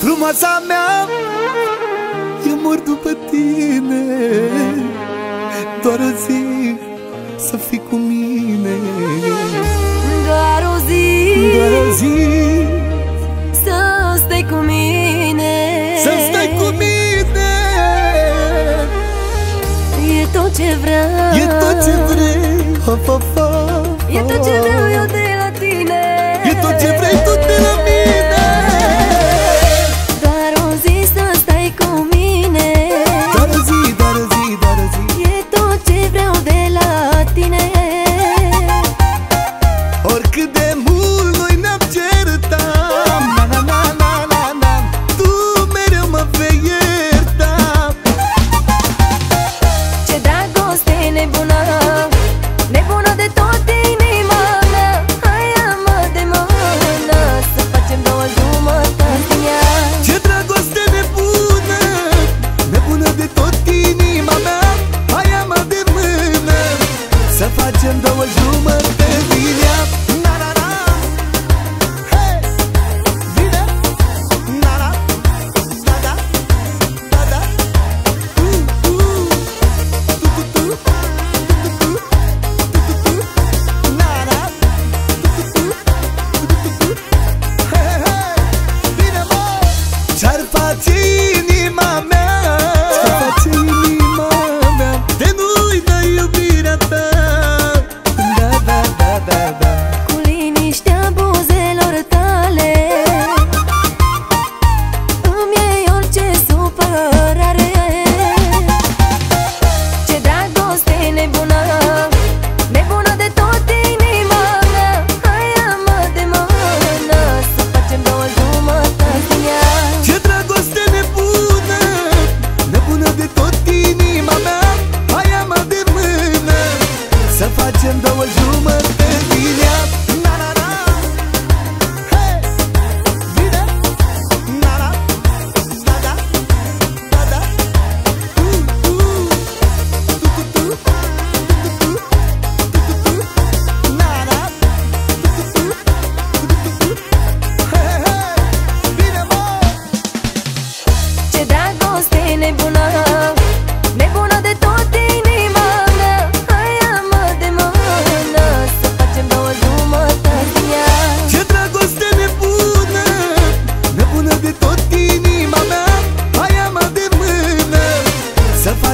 Frumoasa mea Eu mor după tine. Doar o zi Să fii cu mine. Doar o zi Doar o zi Să stai cu mine. Să stai cu mine. E tot ce vreau. E tot ce vrei. Ha, ha, ha, E tot ce vreau eu de stai cu mine. Doar o zi, doar o zi, doar zi. E tot ce vreau de la tine. Oricât de mult noi ne-am certat Na, na, na, na, na, na Tu mereu mă vei ierta. Ce dragoste nebună Nebună de tot.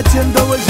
时间的温。